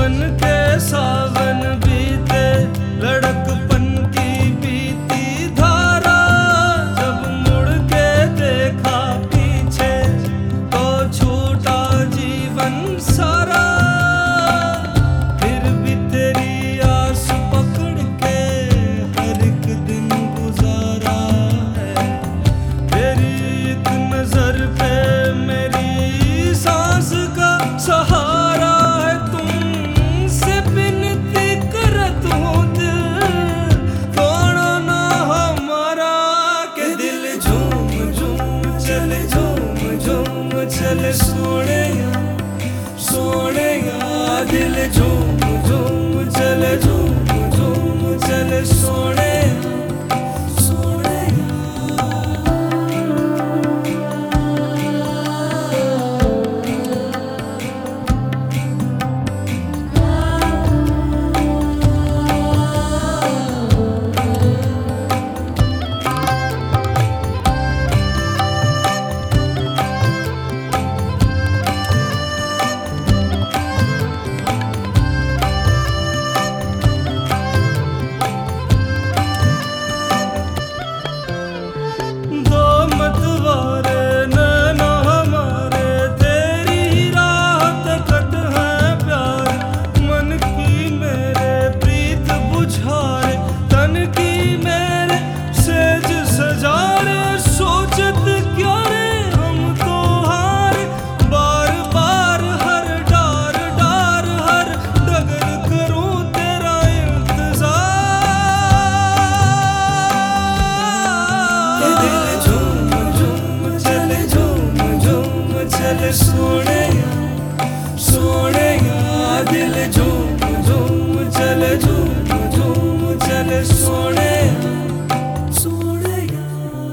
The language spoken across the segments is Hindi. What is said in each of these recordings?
बन के सावन बीते लड़क हजारे सोचत क्या रे? हम तो हार, बार बार हर डार डार हर डगर करूँ तेरा इंतज़ार। दिल झूम झूम चल झूम झूम चल सोने सोने दिल झूम झूम चल झूम झूम चल सोने।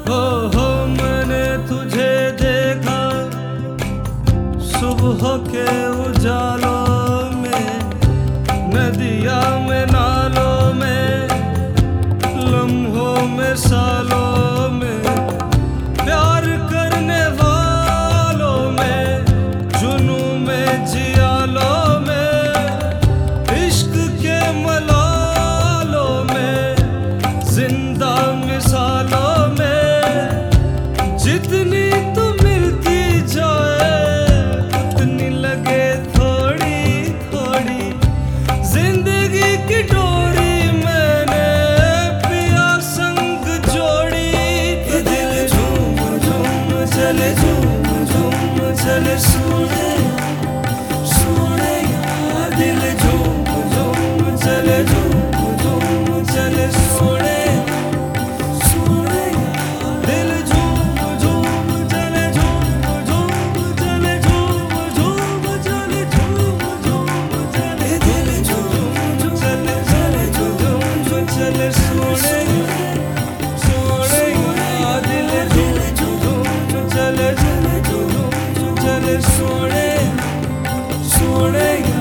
हो मैंने तुझे देखा। सुबह के उजालों में नदिया में ना güzeller sure